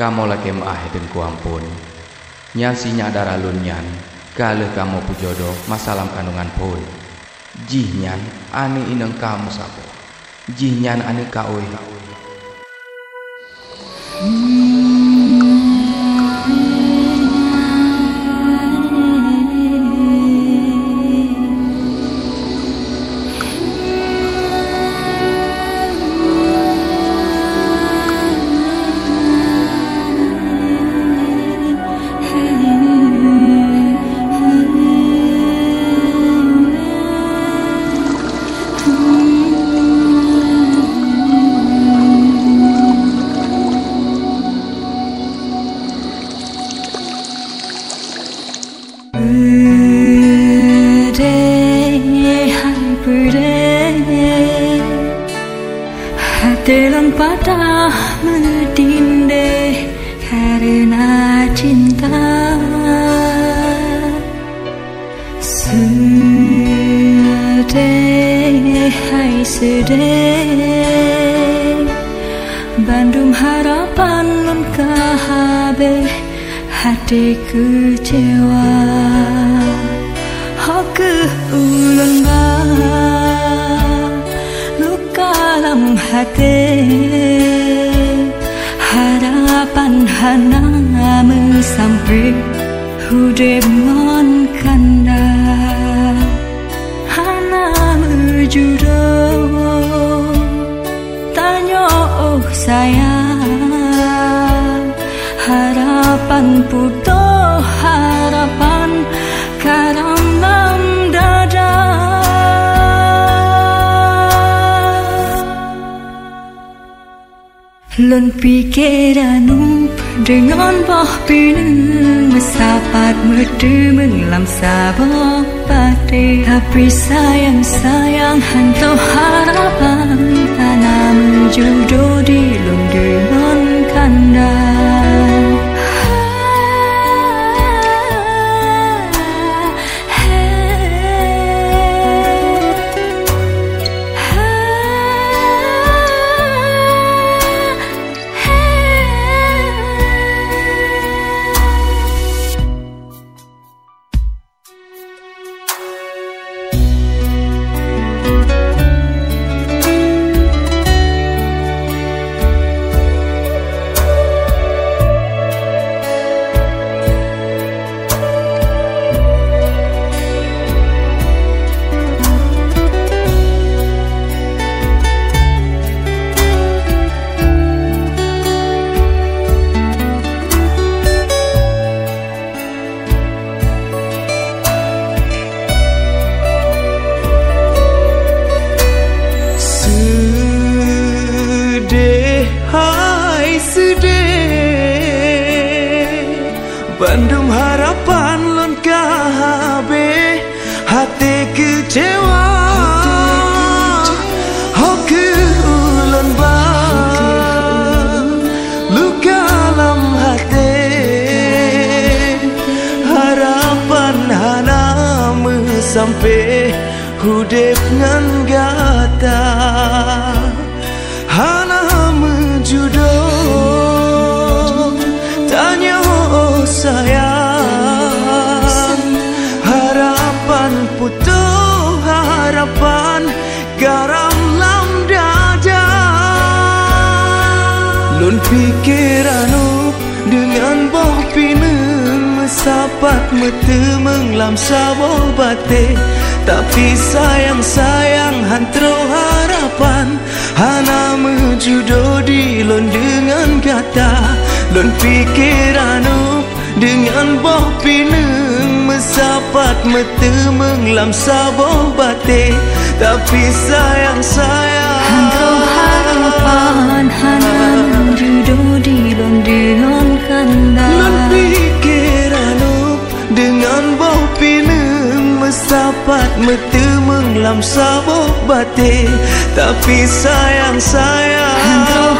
kamu lagi mah dan kuampun nyan sinya darah lunyan kalau kamu pujodo masalah kandungan pun. Jihnya ani ineng kamu sabo jihnya ani kau Telan patah menetindih karena cinta Sedih hai sedih Bandung harapan lun kahabe hati kecewa Hoke ulun ba Luka dalam hati Harapan hana sampai Hudib mon menjudul Tanya oh sayang Harapan putus Lon pikiranmu dengan bah pinang Mesapat merdu menglam sabok pati. Tapi sayang sayang hantu harapan Tanah menjodoh di lon Pendum harapan lengkap habis Hati kecewa. Hoku ulan Luka dalam hati. Harapan hanamu sampai Hudep ngan gata Hanamu judah sayang. Harapan putus harapan Garam lam dada. Lun pikiranu dengan boh pineng Mesapat mete menglam saboh bate Tapi sayang sayang hantro harapan Hana mejudo di lon dengan kata Lon pikiranu dengan boh pineng Mesapat mete menglam saboh bate Tapi sayang sayang Hangkau harapan hanan Judo di londion kanda Lan pikiranu dengan boh pineng Mesapat mete menglam saboh bate Tapi sayang sayang Hangkau